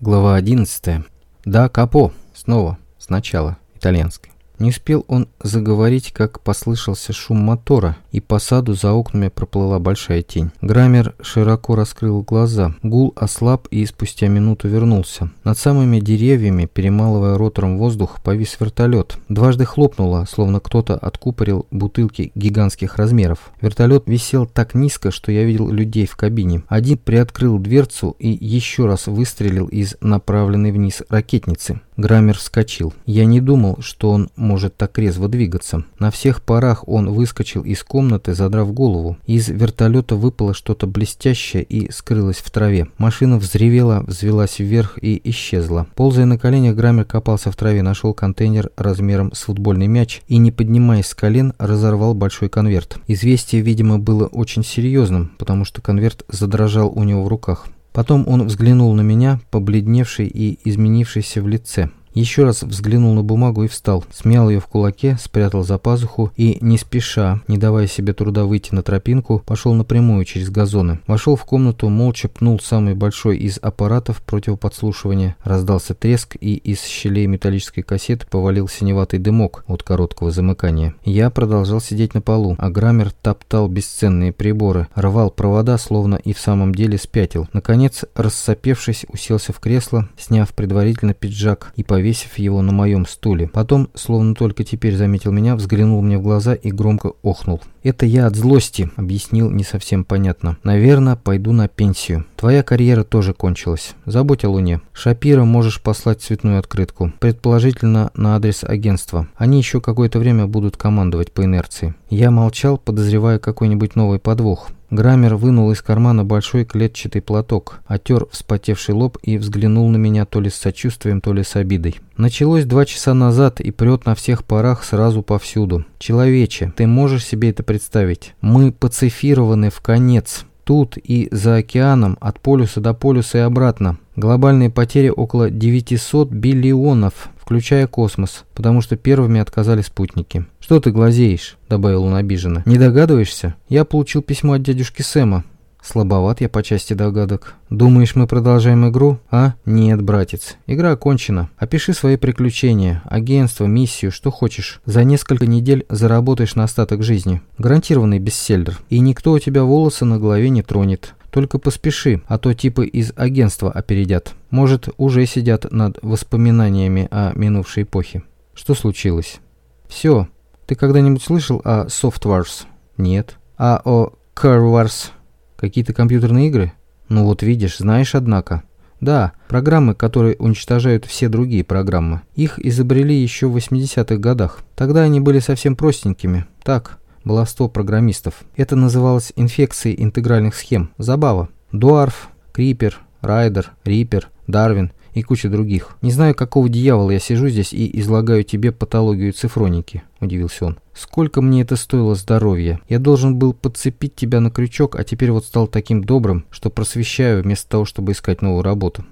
Глава 11. Да, капо. Снова. Сначала. Итальянский. Не успел он заговорить, как послышался шум мотора, и по саду за окнами проплыла большая тень. Граммер широко раскрыл глаза. Гул ослаб и спустя минуту вернулся. Над самыми деревьями, перемалывая ротором воздух, повис вертолет. Дважды хлопнуло, словно кто-то откупорил бутылки гигантских размеров. Вертолет висел так низко, что я видел людей в кабине. Один приоткрыл дверцу и еще раз выстрелил из направленной вниз ракетницы. Граммер вскочил. Я не думал, что он может так резво двигаться. На всех парах он выскочил из комнаты, задрав голову. Из вертолета выпало что-то блестящее и скрылось в траве. Машина взревела, взвелась вверх и исчезла. Ползая на коленях, Граммер копался в траве, нашел контейнер размером с футбольный мяч и, не поднимаясь с колен, разорвал большой конверт. Известие, видимо, было очень серьезным, потому что конверт задрожал у него в руках. Потом он взглянул на меня, побледневший и изменившийся в лице. Еще раз взглянул на бумагу и встал, смял ее в кулаке, спрятал за пазуху и, не спеша, не давая себе труда выйти на тропинку, пошел напрямую через газоны. Вошел в комнату, молча пнул самый большой из аппаратов противоподслушивания, раздался треск и из щелей металлической кассеты повалил синеватый дымок от короткого замыкания. Я продолжал сидеть на полу, а Граммер топтал бесценные приборы, рвал провода, словно и в самом деле спятил. Наконец, рассопевшись, уселся в кресло, сняв предварительно пиджак и повесил повесив его на моем стуле. Потом, словно только теперь заметил меня, взглянул мне в глаза и громко охнул. «Это я от злости», — объяснил не совсем понятно. «Наверное, пойду на пенсию. Твоя карьера тоже кончилась. Забудь о Луне. Шапира можешь послать цветную открытку. Предположительно, на адрес агентства. Они еще какое-то время будут командовать по инерции». Я молчал, подозревая какой-нибудь новый подвох. Граммер вынул из кармана большой клетчатый платок, отер вспотевший лоб и взглянул на меня то ли с сочувствием, то ли с обидой. Началось два часа назад и прет на всех парах сразу повсюду. Человече, ты можешь себе это представить? Мы пацифированы в конец. Тут и за океаном, от полюса до полюса и обратно. Глобальные потери около 900 биллионов, включая космос, потому что первыми отказали спутники. «Что ты глазеешь?» – добавил он обиженно. «Не догадываешься? Я получил письмо от дядюшки Сэма. Слабоват я по части догадок. Думаешь, мы продолжаем игру? А? Нет, братец. Игра окончена. Опиши свои приключения, агентство, миссию, что хочешь. За несколько недель заработаешь на остаток жизни. Гарантированный бестселлер. И никто у тебя волосы на голове не тронет. Только поспеши, а то типы из агентства опередят. Может, уже сидят над воспоминаниями о минувшей эпохе. Что случилось? Все. Ты когда-нибудь слышал о Soft Wars? Нет. А о Car Wars? Какие-то компьютерные игры? Ну вот видишь, знаешь, однако. Да, программы, которые уничтожают все другие программы. Их изобрели еще в 80-х годах. Тогда они были совсем простенькими. Так, баловство программистов. Это называлось инфекцией интегральных схем. Забава. Дуарф, Крипер, Райдер, Рипер, Дарвин и куча других. Не знаю, какого дьявола я сижу здесь и излагаю тебе патологию цифроники, удивился он. Сколько мне это стоило здоровья? Я должен был подцепить тебя на крючок, а теперь вот стал таким добрым, что просвещаю вместо того, чтобы искать новую работу.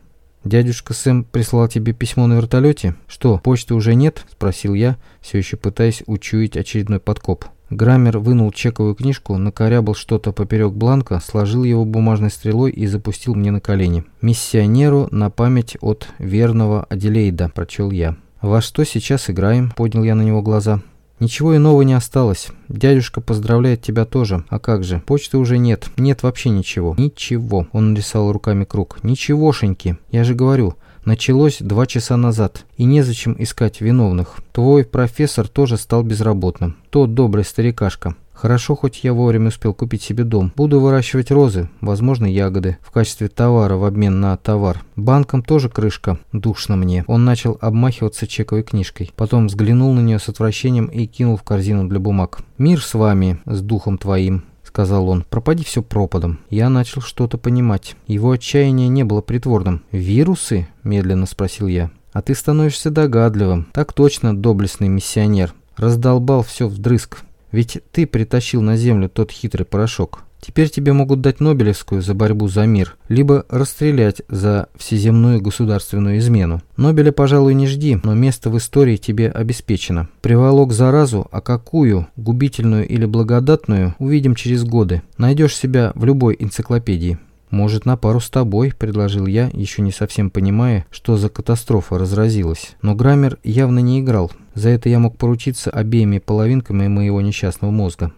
«Дядюшка Сэм прислал тебе письмо на вертолете? Что, почты уже нет?» – спросил я, все еще пытаясь учуять очередной подкоп. Граммер вынул чековую книжку, накорябал что-то поперек бланка, сложил его бумажной стрелой и запустил мне на колени. «Миссионеру на память от верного Аделейда», – прочел я. «Во что сейчас играем?» – поднял я на него глаза. «Ничего иного не осталось. Дядюшка поздравляет тебя тоже. А как же? Почты уже нет. Нет вообще ничего. Ничего». Он нарисовал руками круг. «Ничегошеньки. Я же говорю, началось два часа назад, и незачем искать виновных. Твой профессор тоже стал безработным. Тот добрый старикашка. Хорошо, хоть я вовремя успел купить себе дом. Буду выращивать розы, возможно, ягоды, в качестве товара в обмен на товар. Банком тоже крышка. Душно мне. Он начал обмахиваться чековой книжкой. Потом взглянул на нее с отвращением и кинул в корзину для бумаг. «Мир с вами, с духом твоим сказал он. «Пропади все пропадом». Я начал что-то понимать. Его отчаяние не было притворным. «Вирусы?» – медленно спросил я. «А ты становишься догадливым. Так точно, доблестный миссионер. Раздолбал все вдрызг. Ведь ты притащил на землю тот хитрый порошок. Теперь тебе могут дать Нобелевскую за борьбу за мир, либо расстрелять за всеземную государственную измену. Нобеля, пожалуй, не жди, но место в истории тебе обеспечено. Приволок заразу, а какую, губительную или благодатную, увидим через годы. Найдешь себя в любой энциклопедии. «Может, на пару с тобой», — предложил я, еще не совсем понимая, что за катастрофа разразилась. Но Граммер явно не играл. За это я мог поручиться обеими половинками моего несчастного мозга.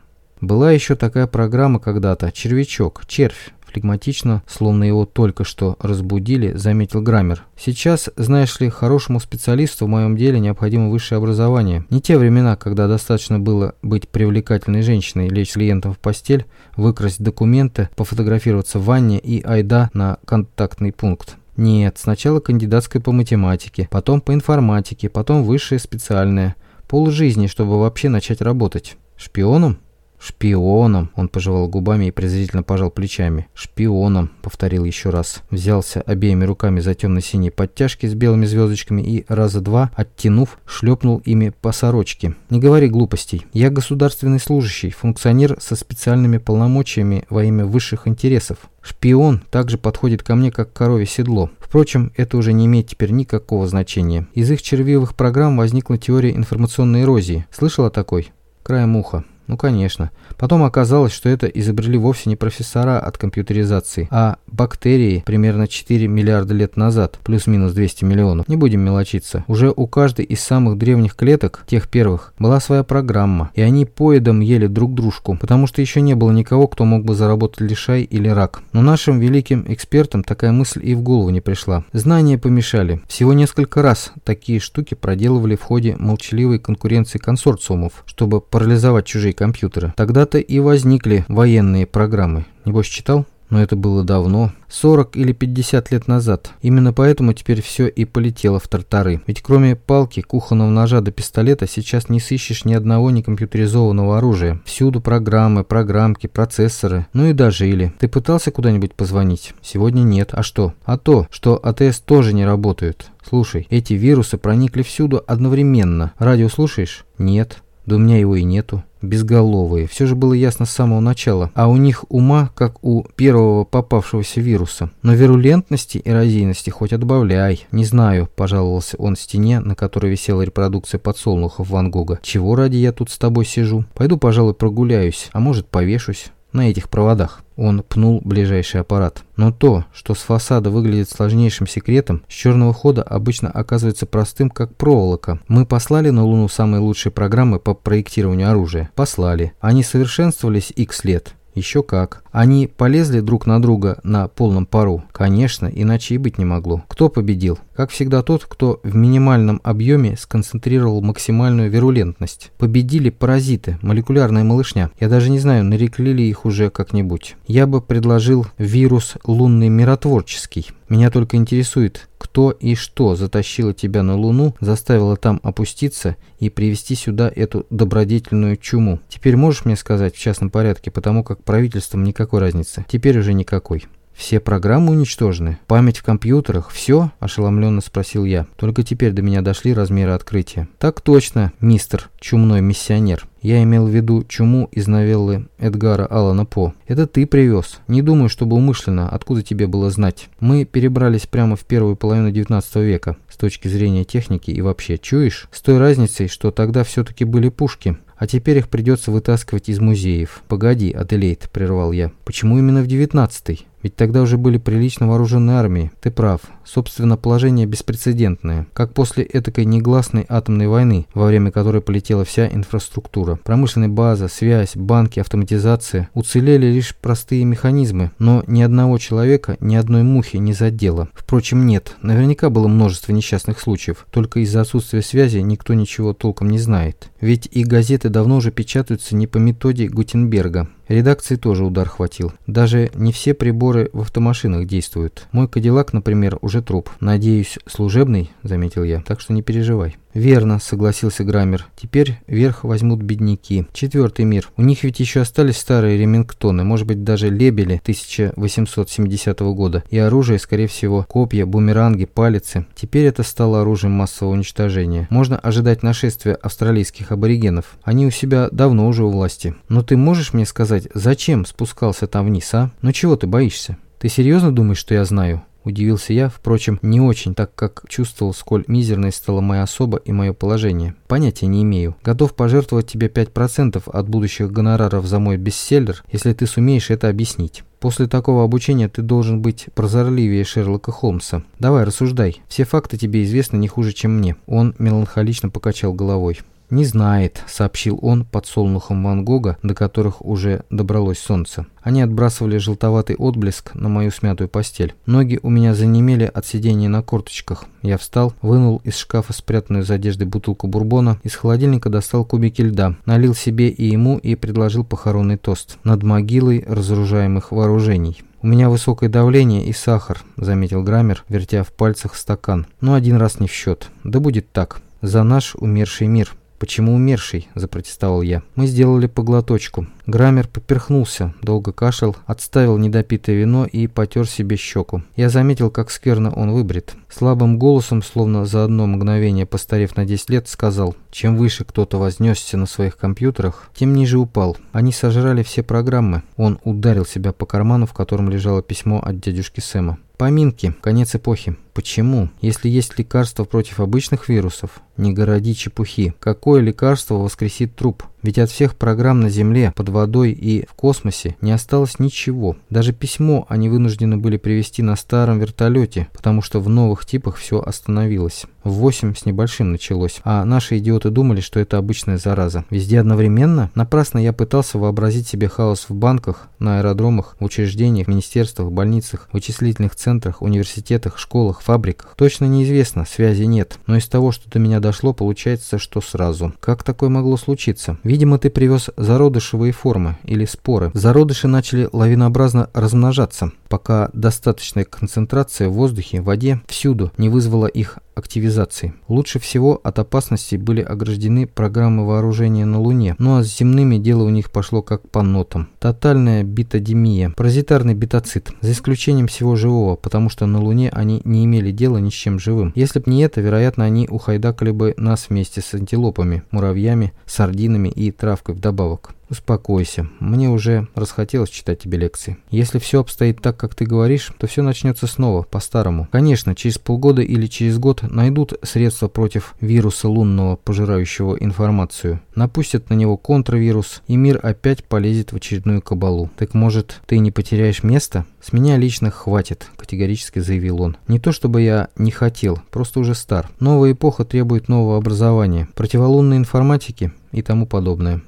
Была еще такая программа когда-то «Червячок», «Червь». Флегматично, словно его только что разбудили, заметил Граммер. «Сейчас, знаешь ли, хорошему специалисту в моем деле необходимо высшее образование. Не те времена, когда достаточно было быть привлекательной женщиной, лечь с клиентом в постель, выкрасть документы, пофотографироваться в ванне и айда на контактный пункт. Нет, сначала кандидатская по математике, потом по информатике, потом высшее специальное. Пол жизни, чтобы вообще начать работать. Шпионом? «Шпионом!» – он пожевал губами и презрительно пожал плечами. «Шпионом!» – повторил еще раз. Взялся обеими руками за темно-синие подтяжки с белыми звездочками и, раза два, оттянув, шлепнул ими по сорочке. «Не говори глупостей. Я государственный служащий, функционер со специальными полномочиями во имя высших интересов. Шпион также подходит ко мне, как корове седло. Впрочем, это уже не имеет теперь никакого значения. Из их червивых программ возникла теория информационной эрозии. Слышал о такой? Краем уха. Ну, конечно. Потом оказалось, что это изобрели вовсе не профессора от компьютеризации, а бактерии примерно 4 миллиарда лет назад, плюс-минус 200 миллионов. Не будем мелочиться. Уже у каждой из самых древних клеток, тех первых, была своя программа, и они поедом ели друг дружку, потому что еще не было никого, кто мог бы заработать лишай или рак. Но нашим великим экспертам такая мысль и в голову не пришла. Знания помешали. Всего несколько раз такие штуки проделывали в ходе молчаливой конкуренции консорциумов, чтобы парализовать чужие компьютера. Тогда-то и возникли военные программы. Небось читал? Но это было давно, 40 или 50 лет назад. Именно поэтому теперь все и полетело в тартары. Ведь кроме палки, кухонного ножа до пистолета сейчас не сыщешь ни одного некомпьютеризованного оружия. Всюду программы, программки, процессоры. Ну и даже или. Ты пытался куда-нибудь позвонить? Сегодня нет. А что? А то, что АТС тоже не работают. Слушай, эти вирусы проникли всюду одновременно. Радио слушаешь? Нет. Да у меня его и нету безголовые. Все же было ясно с самого начала. А у них ума, как у первого попавшегося вируса. Но вирулентности и эрозийности хоть отбавляй. Не знаю, пожаловался он стене, на которой висела репродукция подсолнухов Ван Гога. Чего ради я тут с тобой сижу? Пойду, пожалуй, прогуляюсь, а может повешусь на этих проводах. Он пнул ближайший аппарат. Но то, что с фасада выглядит сложнейшим секретом, с черного хода обычно оказывается простым, как проволока. Мы послали на Луну самые лучшие программы по проектированию оружия. Послали. Они совершенствовались x лет. Еще как. Они полезли друг на друга на полном пару? Конечно, иначе и быть не могло. Кто победил? Как всегда тот, кто в минимальном объеме сконцентрировал максимальную вирулентность. Победили паразиты, молекулярная малышня. Я даже не знаю, нарекли ли их уже как-нибудь. Я бы предложил вирус лунный миротворческий. Меня только интересует, кто и что затащило тебя на Луну, заставило там опуститься и привести сюда эту добродетельную чуму. Теперь можешь мне сказать в частном порядке, потому как правительством никакой разницы. Теперь уже никакой. «Все программы уничтожены? Память в компьютерах? Все?» – ошеломленно спросил я. Только теперь до меня дошли размеры открытия. «Так точно, мистер чумной миссионер. Я имел в виду чуму из новеллы Эдгара Аллана По. Это ты привез. Не думаю, чтобы умышленно. Откуда тебе было знать? Мы перебрались прямо в первую половину 19 века. С точки зрения техники и вообще. Чуешь? С той разницей, что тогда все-таки были пушки. А теперь их придется вытаскивать из музеев. Погоди, Аделейд, прервал я. Почему именно в 19-й? Ведь тогда уже были прилично вооруженные армии. Ты прав. Собственно, положение беспрецедентное. Как после этакой негласной атомной войны, во время которой полетела вся инфраструктура. Промышленная база, связь, банки, автоматизация. Уцелели лишь простые механизмы, но ни одного человека, ни одной мухи не задело. Впрочем, нет. Наверняка было множество несчастных случаев. Только из-за отсутствия связи никто ничего толком не знает. Ведь и газеты давно уже печатаются не по методе Гутенберга. Редакции тоже удар хватил. Даже не все приборы в автомашинах действуют. Мой Кадиллак, например, уже труп. Надеюсь, служебный, заметил я, так что не переживай. «Верно», — согласился Граммер. «Теперь верх возьмут бедняки. Четвертый мир. У них ведь еще остались старые ремингтоны, может быть, даже лебели 1870 года. И оружие, скорее всего, копья, бумеранги, палицы. Теперь это стало оружием массового уничтожения. Можно ожидать нашествия австралийских аборигенов. Они у себя давно уже у власти. Но ты можешь мне сказать, зачем спускался там вниз, а? Ну чего ты боишься? Ты серьезно думаешь, что я знаю?» Удивился я, впрочем, не очень, так как чувствовал, сколь мизерной стала моя особа и мое положение. Понятия не имею. Готов пожертвовать тебе 5% от будущих гонораров за мой бестселлер, если ты сумеешь это объяснить. После такого обучения ты должен быть прозорливее Шерлока Холмса. Давай, рассуждай. Все факты тебе известны не хуже, чем мне. Он меланхолично покачал головой. «Не знает», — сообщил он под солнухом Ван Гога, до которых уже добралось солнце. Они отбрасывали желтоватый отблеск на мою смятую постель. Ноги у меня занемели от сидения на корточках. Я встал, вынул из шкафа спрятанную за одеждой бутылку бурбона, из холодильника достал кубики льда, налил себе и ему и предложил похоронный тост над могилой разоружаемых вооружений. «У меня высокое давление и сахар», — заметил Граммер, вертя в пальцах стакан. «Но один раз не в счет. Да будет так. За наш умерший мир». «Почему умерший?» – запротестовал я. Мы сделали поглоточку. Граммер поперхнулся, долго кашлял, отставил недопитое вино и потер себе щеку. Я заметил, как скверно он выбрит. Слабым голосом, словно за одно мгновение постарев на 10 лет, сказал, чем выше кто-то вознесся на своих компьютерах, тем ниже упал. Они сожрали все программы. Он ударил себя по карману, в котором лежало письмо от дядюшки Сэма. Поминки. Конец эпохи. Почему? Если есть лекарство против обычных вирусов, не городи чепухи. Какое лекарство воскресит труп? Ведь от всех программ на Земле, под водой и в космосе не осталось ничего. Даже письмо они вынуждены были привезти на старом вертолете, потому что в новых типах все остановилось. В 8 с небольшим началось, а наши идиоты думали, что это обычная зараза. Везде одновременно? Напрасно я пытался вообразить себе хаос в банках, на аэродромах, в учреждениях, министерствах, больницах, вычислительных центрах, университетах, школах, фабриках. Точно неизвестно, связи нет, но из того, что до меня дошло, получается, что сразу. Как такое могло случиться? Видимо, ты привез зародышевые формы или споры. Зародыши начали лавинообразно размножаться, пока достаточная концентрация в воздухе, в воде, всюду не вызвала их активизации. Лучше всего от опасности были ограждены программы вооружения на Луне, ну а с земными дело у них пошло как по нотам. Тотальная битодемия, паразитарный битоцит, за исключением всего живого, потому что на Луне они не имели дела ни с чем живым. Если б не это, вероятно, они ухайдакали бы нас вместе с антилопами, муравьями, сардинами и травкой вдобавок. «Успокойся. Мне уже расхотелось читать тебе лекции. Если все обстоит так, как ты говоришь, то все начнется снова, по-старому. Конечно, через полгода или через год найдут средства против вируса лунного, пожирающего информацию. Напустят на него контравирус, и мир опять полезет в очередную кабалу. Так может, ты не потеряешь место? С меня лично хватит», – категорически заявил он. «Не то чтобы я не хотел, просто уже стар. Новая эпоха требует нового образования, противолунной информатики и тому подобное».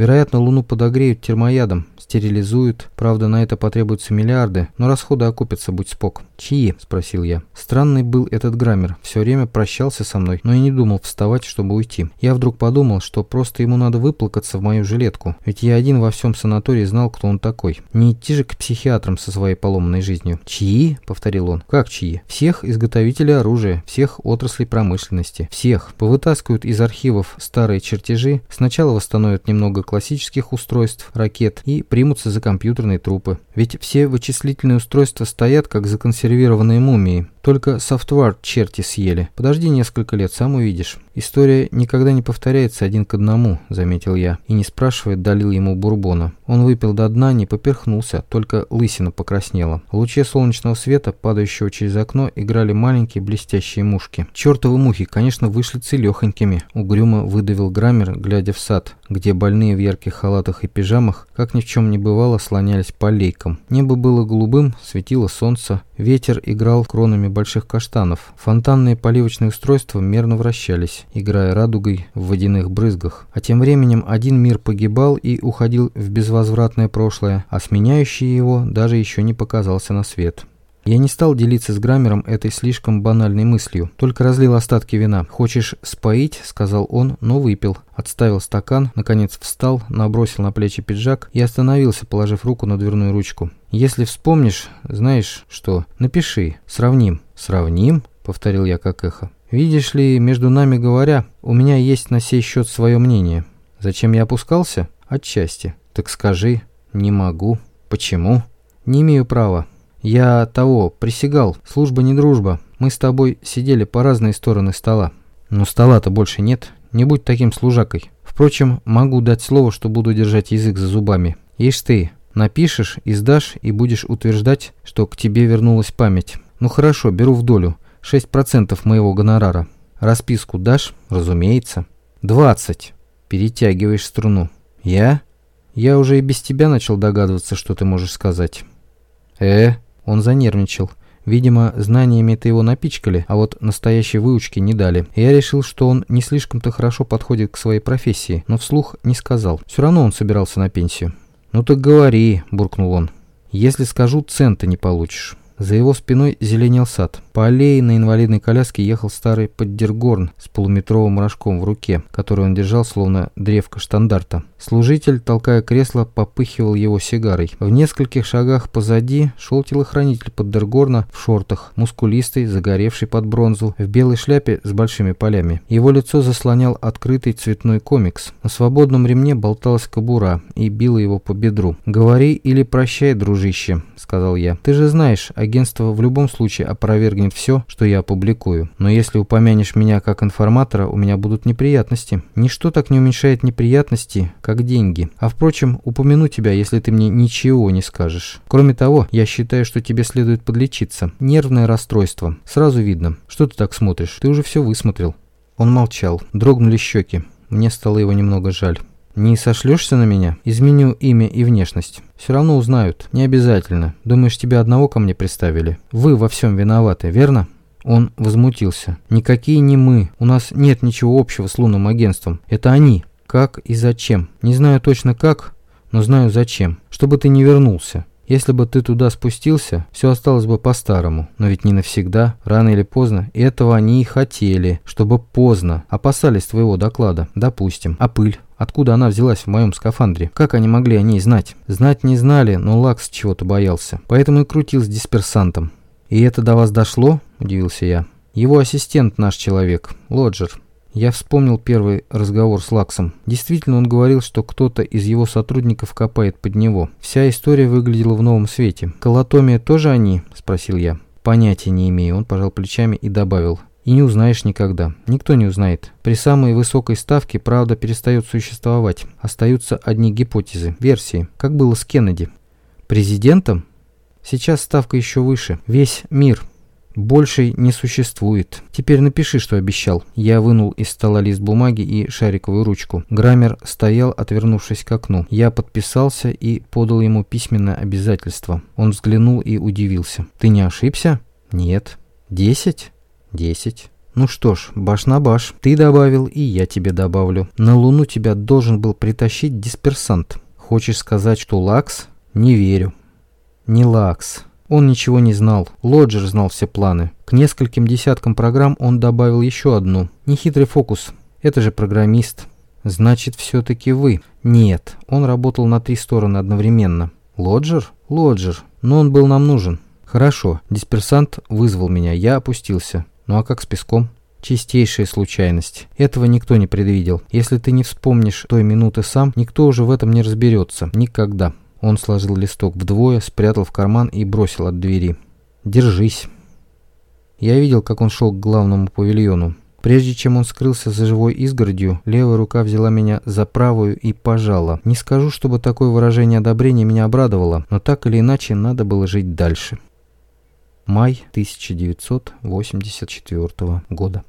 Вероятно, Луну подогреют термоядом, стерилизуют. Правда, на это потребуются миллиарды, но расходы окупятся, будь спок. «Чьи?» – спросил я. Странный был этот Граммер. Все время прощался со мной, но и не думал вставать, чтобы уйти. Я вдруг подумал, что просто ему надо выплакаться в мою жилетку. Ведь я один во всем санатории знал, кто он такой. Не идти же к психиатрам со своей поломанной жизнью. «Чьи?» – повторил он. «Как чьи?» «Всех изготовителей оружия, всех отраслей промышленности. Всех. Повытаскивают из архивов старые чертежи, сначала восстановят немного классических устройств, ракет и примутся за компьютерные трупы. Ведь все вычислительные устройства стоят как законсервированные мумии. Только софтвар черти съели. Подожди несколько лет, сам увидишь. История никогда не повторяется один к одному, заметил я. И не спрашивая, долил ему бурбона. Он выпил до дна, не поперхнулся, только лысина покраснела. В луче солнечного света, падающего через окно, играли маленькие блестящие мушки. Чертовы мухи, конечно, вышли целехонькими. Угрюмо выдавил Граммер, глядя в сад, где больные в ярких халатах и пижамах, как ни в чем не бывало, слонялись по лейкам. Небо было голубым, светило солнце, ветер играл кронами больших каштанов. Фонтанные поливочные устройства мерно вращались, играя радугой в водяных брызгах. А тем временем один мир погибал и уходил в безвозвратное прошлое, а сменяющий его даже еще не показался на свет. Я не стал делиться с Граммером этой слишком банальной мыслью, только разлил остатки вина. «Хочешь споить?» – сказал он, но выпил. Отставил стакан, наконец встал, набросил на плечи пиджак и остановился, положив руку на дверную ручку. «Если вспомнишь, знаешь что, напиши, сравним». «Сравним?» – повторил я как эхо. «Видишь ли, между нами говоря, у меня есть на сей счет свое мнение. Зачем я опускался? Отчасти. Так скажи». «Не могу». «Почему?» «Не имею права. «Я того, присягал, служба не дружба. Мы с тобой сидели по разные стороны стола. Но стола-то больше нет, не будь таким служакой. Впрочем, могу дать слово, что буду держать язык за зубами. Ишь ты, напишешь, издашь и будешь утверждать, что к тебе вернулась память. Ну хорошо, беру в долю. 6% моего гонорара. Расписку дашь? Разумеется. 20. Перетягиваешь струну. Я? Я уже и без тебя начал догадываться, что ты можешь сказать. Э? Он занервничал. Видимо, знаниями-то его напичкали, а вот настоящей выучки не дали. Я решил, что он не слишком-то хорошо подходит к своей профессии, но вслух не сказал. Все равно он собирался на пенсию. «Ну так говори», – буркнул он. «Если скажу, цента не получишь». За его спиной зеленел сад. По аллее на инвалидной коляске ехал старый поддергорн с полуметровым рожком в руке, который он держал словно древко штандарта. Служитель, толкая кресло, попыхивал его сигарой. В нескольких шагах позади шел телохранитель Поддергорна в шортах, мускулистый, загоревший под бронзу, в белой шляпе с большими полями. Его лицо заслонял открытый цветной комикс. На свободном ремне болталась кобура и била его по бедру. «Говори или прощай, дружище», — сказал я. «Ты же знаешь, агентство в любом случае опровергнет все, что я опубликую. Но если упомянешь меня как информатора, у меня будут неприятности. Ничто так не уменьшает неприятности, как деньги. А впрочем, упомяну тебя, если ты мне ничего не скажешь. Кроме того, я считаю, что тебе следует подлечиться. Нервное расстройство. Сразу видно. Что ты так смотришь? Ты уже все высмотрел. Он молчал. Дрогнули щеки. Мне стало его немного жаль. «Не сошлешься на меня? Изменю имя и внешность. Все равно узнают. Не обязательно. Думаешь, тебя одного ко мне приставили? Вы во всем виноваты, верно?» Он возмутился. «Никакие не мы. У нас нет ничего общего с лунным агентством. Это они. Как и зачем? Не знаю точно как, но знаю зачем. Чтобы ты не вернулся. Если бы ты туда спустился, все осталось бы по-старому. Но ведь не навсегда, рано или поздно. И этого они и хотели, чтобы поздно. Опасались твоего доклада. Допустим. А пыль? Откуда она взялась в моем скафандре? Как они могли о ней знать? Знать не знали, но Лакс чего-то боялся. Поэтому и крутил с дисперсантом. «И это до вас дошло?» – удивился я. «Его ассистент наш человек, Лоджер. Я вспомнил первый разговор с Лаксом. Действительно, он говорил, что кто-то из его сотрудников копает под него. Вся история выглядела в новом свете. «Колотомия тоже они?» – спросил я. «Понятия не имею». Он пожал плечами и добавил. «И не узнаешь никогда. Никто не узнает. При самой высокой ставке правда перестает существовать. Остаются одни гипотезы, версии. Как было с Кеннеди. Президентом? Сейчас ставка еще выше. Весь мир больше не существует. Теперь напиши, что обещал. Я вынул из стола лист бумаги и шариковую ручку. Граммер стоял, отвернувшись к окну. Я подписался и подал ему письменное обязательство. Он взглянул и удивился. Ты не ошибся? Нет. Десять? Десять. Ну что ж, баш на баш. Ты добавил, и я тебе добавлю. На Луну тебя должен был притащить дисперсант. Хочешь сказать, что Лакс? Не верю. Не Лакс. Он ничего не знал. Лоджер знал все планы. К нескольким десяткам программ он добавил еще одну. Нехитрый фокус. Это же программист. Значит, все-таки вы. Нет, он работал на три стороны одновременно. Лоджер? Лоджер. Но он был нам нужен. Хорошо, дисперсант вызвал меня, я опустился. Ну а как с песком? Чистейшая случайность. Этого никто не предвидел. Если ты не вспомнишь той минуты сам, никто уже в этом не разберется. Никогда. Он сложил листок вдвое, спрятал в карман и бросил от двери. «Держись». Я видел, как он шел к главному павильону. Прежде чем он скрылся за живой изгородью, левая рука взяла меня за правую и пожала. Не скажу, чтобы такое выражение одобрения меня обрадовало, но так или иначе надо было жить дальше. Май 1984 года.